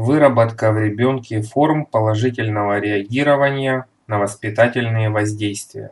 Выработка в ребенке форм положительного реагирования на воспитательные воздействия.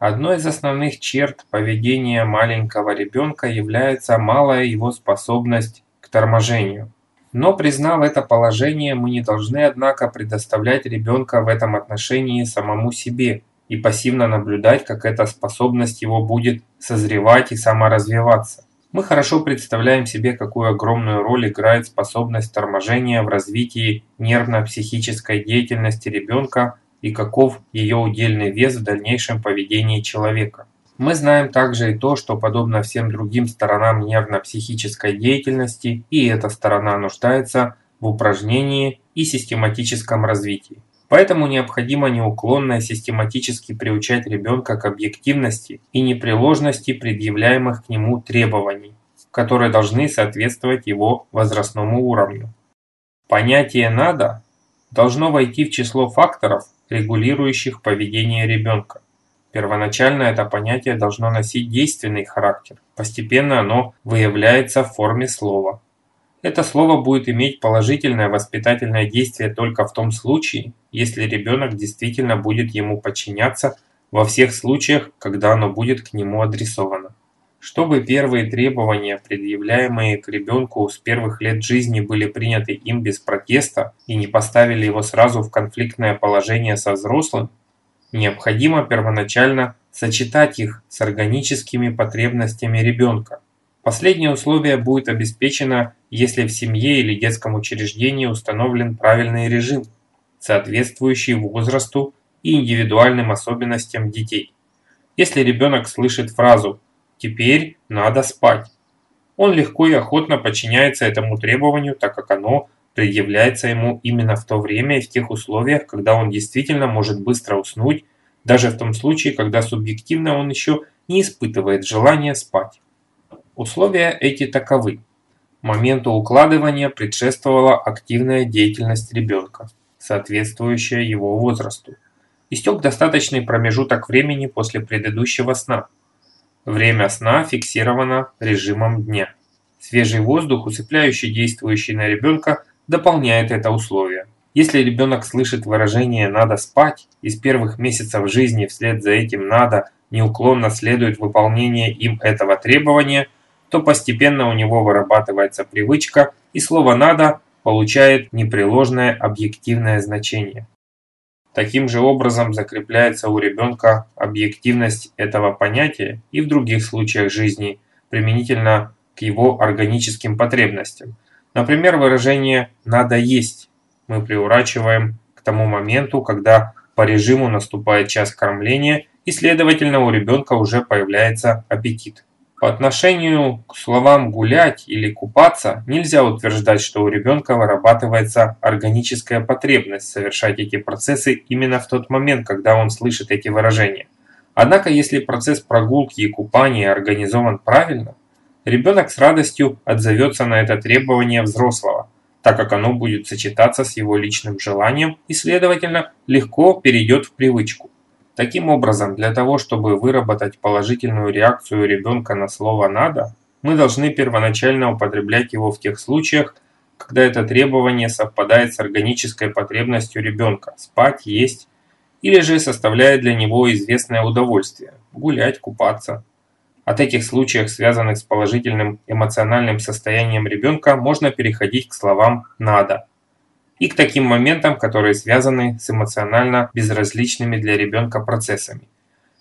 Одной из основных черт поведения маленького ребенка является малая его способность к торможению. Но признав это положение, мы не должны, однако, предоставлять ребенка в этом отношении самому себе и пассивно наблюдать, как эта способность его будет созревать и саморазвиваться. Мы хорошо представляем себе, какую огромную роль играет способность торможения в развитии нервно-психической деятельности ребенка и каков ее удельный вес в дальнейшем поведении человека. Мы знаем также и то, что подобно всем другим сторонам нервно-психической деятельности, и эта сторона нуждается в упражнении и систематическом развитии. Поэтому необходимо неуклонно и систематически приучать ребенка к объективности и непреложности предъявляемых к нему требований, которые должны соответствовать его возрастному уровню. Понятие «надо» должно войти в число факторов, регулирующих поведение ребенка. Первоначально это понятие должно носить действенный характер, постепенно оно выявляется в форме слова. Это слово будет иметь положительное воспитательное действие только в том случае, если ребенок действительно будет ему подчиняться во всех случаях, когда оно будет к нему адресовано. Чтобы первые требования, предъявляемые к ребенку с первых лет жизни, были приняты им без протеста и не поставили его сразу в конфликтное положение со взрослым, необходимо первоначально сочетать их с органическими потребностями ребенка. Последнее условие будет обеспечено, если в семье или детском учреждении установлен правильный режим, соответствующий возрасту и индивидуальным особенностям детей. Если ребенок слышит фразу «теперь надо спать», он легко и охотно подчиняется этому требованию, так как оно предъявляется ему именно в то время и в тех условиях, когда он действительно может быстро уснуть, даже в том случае, когда субъективно он еще не испытывает желания спать. Условия эти таковы. Моменту укладывания предшествовала активная деятельность ребенка, соответствующая его возрасту. Истек достаточный промежуток времени после предыдущего сна. Время сна фиксировано режимом дня. Свежий воздух, усыпляющий действующий на ребенка, дополняет это условие. Если ребенок слышит выражение «надо спать» из первых месяцев жизни вслед за этим «надо» неуклонно следует выполнение им этого требования – то постепенно у него вырабатывается привычка, и слово «надо» получает непреложное объективное значение. Таким же образом закрепляется у ребенка объективность этого понятия и в других случаях жизни, применительно к его органическим потребностям. Например, выражение «надо есть» мы приурачиваем к тому моменту, когда по режиму наступает час кормления и, следовательно, у ребенка уже появляется аппетит. По отношению к словам «гулять» или «купаться» нельзя утверждать, что у ребенка вырабатывается органическая потребность совершать эти процессы именно в тот момент, когда он слышит эти выражения. Однако, если процесс прогулки и купания организован правильно, ребенок с радостью отзовется на это требование взрослого, так как оно будет сочетаться с его личным желанием и, следовательно, легко перейдет в привычку. Таким образом, для того, чтобы выработать положительную реакцию ребенка на слово «надо», мы должны первоначально употреблять его в тех случаях, когда это требование совпадает с органической потребностью ребенка – спать, есть, или же составляет для него известное удовольствие – гулять, купаться. От этих случаев, связанных с положительным эмоциональным состоянием ребенка, можно переходить к словам «надо», и к таким моментам, которые связаны с эмоционально безразличными для ребенка процессами.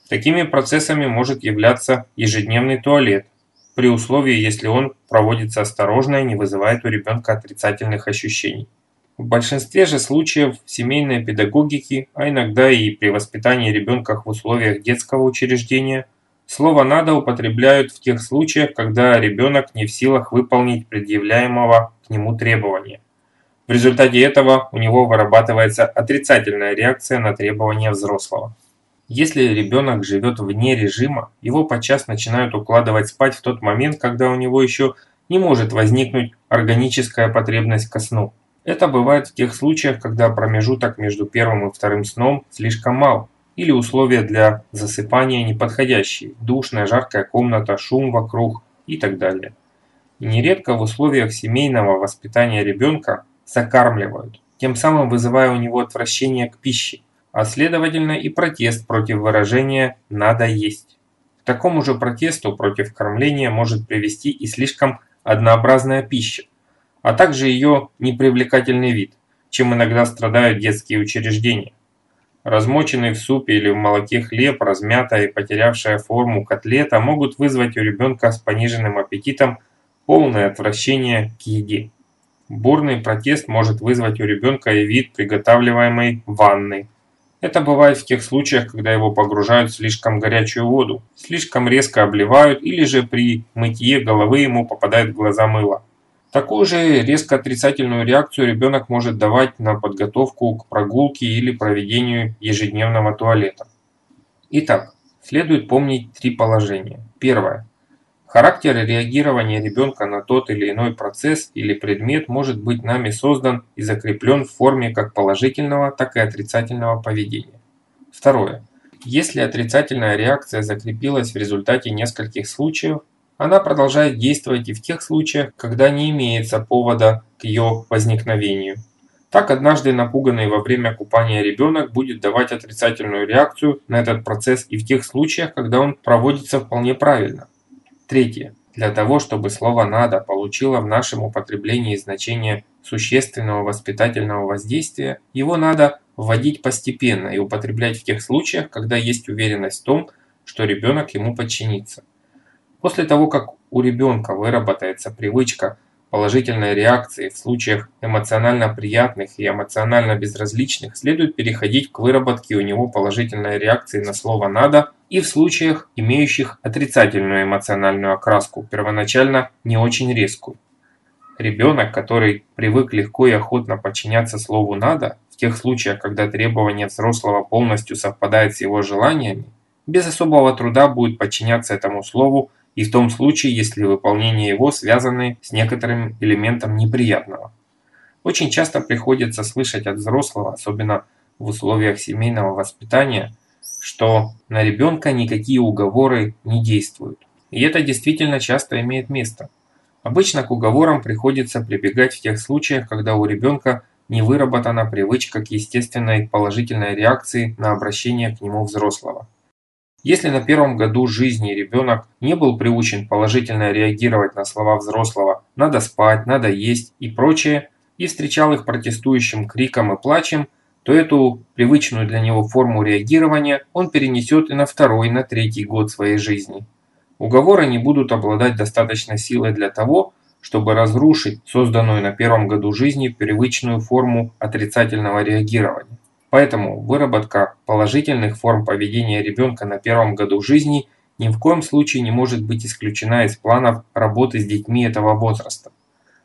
Такими процессами может являться ежедневный туалет, при условии, если он проводится осторожно и не вызывает у ребенка отрицательных ощущений. В большинстве же случаев семейной педагогики, а иногда и при воспитании ребенка в условиях детского учреждения, слово «надо» употребляют в тех случаях, когда ребенок не в силах выполнить предъявляемого к нему требования. В результате этого у него вырабатывается отрицательная реакция на требования взрослого. Если ребенок живет вне режима, его подчас начинают укладывать спать в тот момент, когда у него еще не может возникнуть органическая потребность ко сну. Это бывает в тех случаях, когда промежуток между первым и вторым сном слишком мал, или условия для засыпания неподходящие, душная, жаркая комната, шум вокруг и так далее. И нередко в условиях семейного воспитания ребенка закармливают, тем самым вызывая у него отвращение к пище, а следовательно и протест против выражения «надо есть». К такому же протесту против кормления может привести и слишком однообразная пища, а также ее непривлекательный вид, чем иногда страдают детские учреждения. Размоченный в супе или в молоке хлеб, размятая и потерявшая форму котлета могут вызвать у ребенка с пониженным аппетитом полное отвращение к еде. Бурный протест может вызвать у ребенка и вид приготавливаемой ванны. Это бывает в тех случаях, когда его погружают в слишком горячую воду, слишком резко обливают или же при мытье головы ему попадает в глаза мыло. Такую же резко отрицательную реакцию ребенок может давать на подготовку к прогулке или проведению ежедневного туалета. Итак, следует помнить три положения. Первое. Характер реагирования ребенка на тот или иной процесс или предмет может быть нами создан и закреплен в форме как положительного, так и отрицательного поведения. Второе. Если отрицательная реакция закрепилась в результате нескольких случаев, она продолжает действовать и в тех случаях, когда не имеется повода к ее возникновению. Так однажды напуганный во время купания ребенок будет давать отрицательную реакцию на этот процесс и в тех случаях, когда он проводится вполне правильно. Третье. Для того, чтобы слово «надо» получило в нашем употреблении значение существенного воспитательного воздействия, его надо вводить постепенно и употреблять в тех случаях, когда есть уверенность в том, что ребенок ему подчинится. После того, как у ребенка выработается привычка положительной реакции в случаях эмоционально приятных и эмоционально безразличных, следует переходить к выработке у него положительной реакции на слово «надо» и в случаях, имеющих отрицательную эмоциональную окраску, первоначально не очень резкую. Ребенок, который привык легко и охотно подчиняться слову «надо», в тех случаях, когда требование взрослого полностью совпадает с его желаниями, без особого труда будет подчиняться этому слову и в том случае, если выполнение его связаны с некоторым элементом неприятного. Очень часто приходится слышать от взрослого, особенно в условиях семейного воспитания, что на ребенка никакие уговоры не действуют. И это действительно часто имеет место. Обычно к уговорам приходится прибегать в тех случаях, когда у ребенка не выработана привычка к естественной положительной реакции на обращение к нему взрослого. Если на первом году жизни ребенок не был приучен положительно реагировать на слова взрослого «надо спать», «надо есть» и прочее, и встречал их протестующим криком и плачем, то эту привычную для него форму реагирования он перенесет и на второй, на третий год своей жизни. Уговоры не будут обладать достаточной силой для того, чтобы разрушить созданную на первом году жизни привычную форму отрицательного реагирования. Поэтому выработка положительных форм поведения ребенка на первом году жизни ни в коем случае не может быть исключена из планов работы с детьми этого возраста.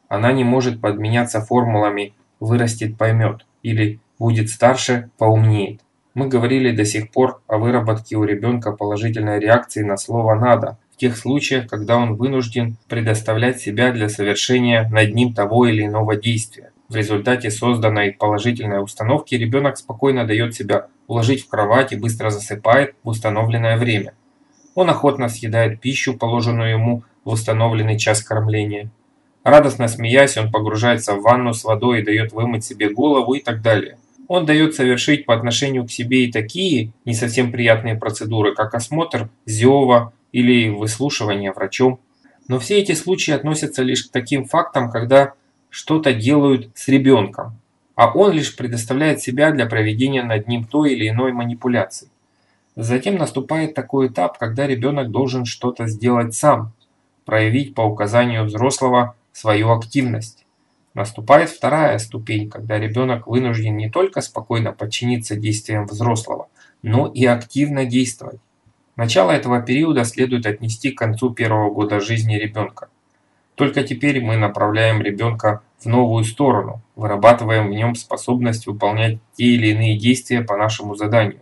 Она не может подменяться формулами «вырастет, поймет» или «будет старше, поумнеет». Мы говорили до сих пор о выработке у ребенка положительной реакции на слово «надо», в тех случаях, когда он вынужден предоставлять себя для совершения над ним того или иного действия. В результате созданной положительной установки ребенок спокойно дает себя уложить в кровать и быстро засыпает в установленное время. Он охотно съедает пищу, положенную ему в установленный час кормления. Радостно смеясь, он погружается в ванну с водой и дает вымыть себе голову и так далее. Он дает совершить по отношению к себе и такие не совсем приятные процедуры, как осмотр зева или выслушивание врачом. Но все эти случаи относятся лишь к таким фактам, когда что-то делают с ребенком, а он лишь предоставляет себя для проведения над ним той или иной манипуляции. Затем наступает такой этап, когда ребенок должен что-то сделать сам, проявить по указанию взрослого свою активность. Наступает вторая ступень, когда ребенок вынужден не только спокойно подчиниться действиям взрослого, но и активно действовать. Начало этого периода следует отнести к концу первого года жизни ребенка. Только теперь мы направляем ребенка в новую сторону, вырабатываем в нем способность выполнять те или иные действия по нашему заданию.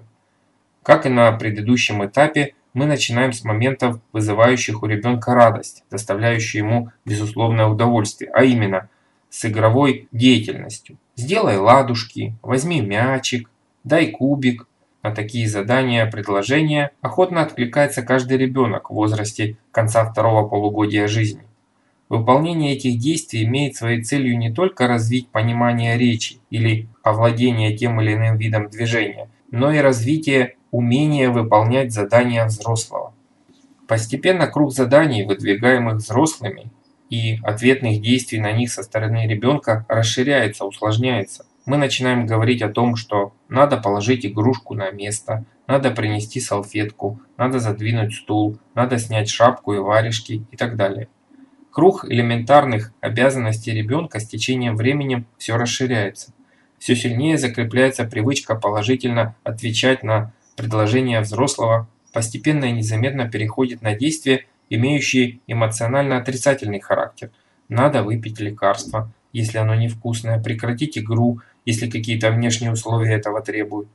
Как и на предыдущем этапе, мы начинаем с моментов, вызывающих у ребенка радость, доставляющую ему безусловное удовольствие, а именно с игровой деятельностью. Сделай ладушки, возьми мячик, дай кубик. На такие задания, предложения охотно откликается каждый ребенок в возрасте конца второго полугодия жизни. Выполнение этих действий имеет своей целью не только развить понимание речи или овладение тем или иным видом движения, но и развитие умения выполнять задания взрослого. Постепенно круг заданий, выдвигаемых взрослыми, и ответных действий на них со стороны ребенка расширяется, усложняется. Мы начинаем говорить о том, что надо положить игрушку на место, надо принести салфетку, надо задвинуть стул, надо снять шапку и варежки и так далее. Круг элементарных обязанностей ребенка с течением времени все расширяется. Все сильнее закрепляется привычка положительно отвечать на предложения взрослого, постепенно и незаметно переходит на действия, имеющие эмоционально отрицательный характер. Надо выпить лекарство, если оно невкусное, прекратить игру, если какие-то внешние условия этого требуют.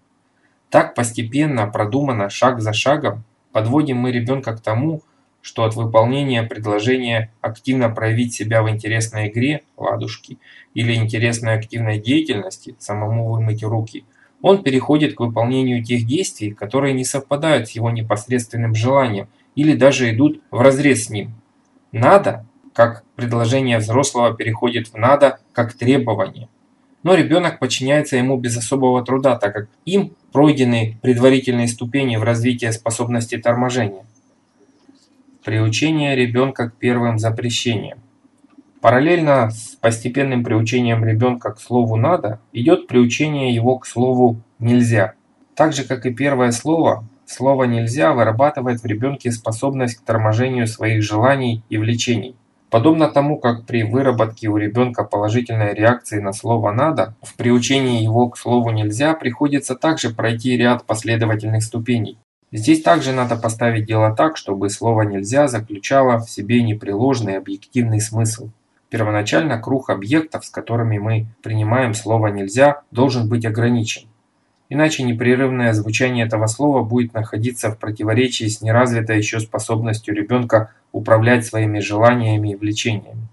Так постепенно, продуманно, шаг за шагом, подводим мы ребенка к тому, что от выполнения предложения активно проявить себя в интересной игре «Ладушки» или интересной активной деятельности «Самому вымыть руки» он переходит к выполнению тех действий, которые не совпадают с его непосредственным желанием или даже идут вразрез с ним. «Надо» как предложение взрослого переходит в «надо» как требование. Но ребенок подчиняется ему без особого труда, так как им пройдены предварительные ступени в развитии способности торможения. Приучение ребенка к первым запрещениям. Параллельно с постепенным приучением ребенка к слову «надо» идет приучение его к слову «нельзя». Так же, как и первое слово, слово «нельзя» вырабатывает в ребенке способность к торможению своих желаний и влечений. Подобно тому, как при выработке у ребенка положительной реакции на слово «надо», в приучении его к слову «нельзя» приходится также пройти ряд последовательных ступеней. Здесь также надо поставить дело так, чтобы слово «нельзя» заключало в себе непреложный объективный смысл. Первоначально круг объектов, с которыми мы принимаем слово «нельзя», должен быть ограничен. Иначе непрерывное звучание этого слова будет находиться в противоречии с неразвитой еще способностью ребенка управлять своими желаниями и влечениями.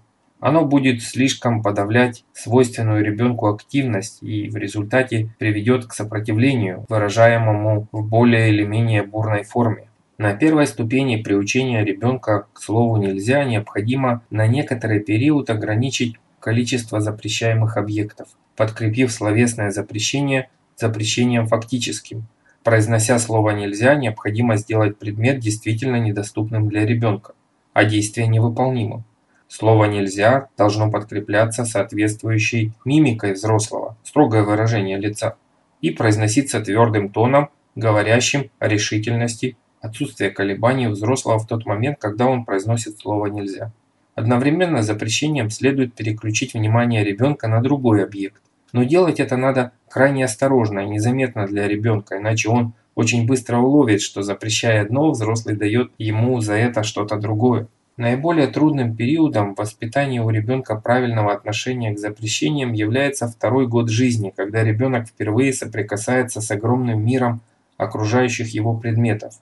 Оно будет слишком подавлять свойственную ребенку активность и в результате приведет к сопротивлению, выражаемому в более или менее бурной форме. На первой ступени приучения ребенка к слову «нельзя» необходимо на некоторый период ограничить количество запрещаемых объектов, подкрепив словесное запрещение запрещением фактическим. Произнося слово «нельзя», необходимо сделать предмет действительно недоступным для ребенка, а действие невыполнимым. Слово «нельзя» должно подкрепляться соответствующей мимикой взрослого, строгое выражение лица, и произноситься твердым тоном, говорящим о решительности, отсутствии колебаний взрослого в тот момент, когда он произносит слово «нельзя». Одновременно с запрещением следует переключить внимание ребенка на другой объект. Но делать это надо крайне осторожно и незаметно для ребенка, иначе он очень быстро уловит, что запрещая одно, взрослый дает ему за это что-то другое. Наиболее трудным периодом в воспитании у ребенка правильного отношения к запрещениям является второй год жизни, когда ребенок впервые соприкасается с огромным миром окружающих его предметов.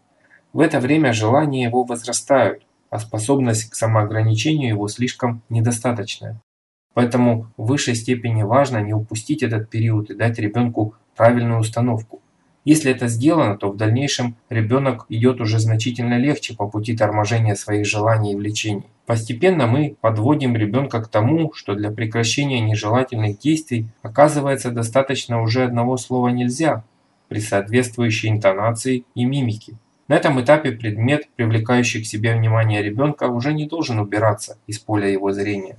В это время желания его возрастают, а способность к самоограничению его слишком недостаточная. Поэтому в высшей степени важно не упустить этот период и дать ребенку правильную установку. Если это сделано, то в дальнейшем ребенок идет уже значительно легче по пути торможения своих желаний и влечений. Постепенно мы подводим ребенка к тому, что для прекращения нежелательных действий оказывается достаточно уже одного слова «нельзя» при соответствующей интонации и мимике. На этом этапе предмет, привлекающий к себе внимание ребенка, уже не должен убираться из поля его зрения.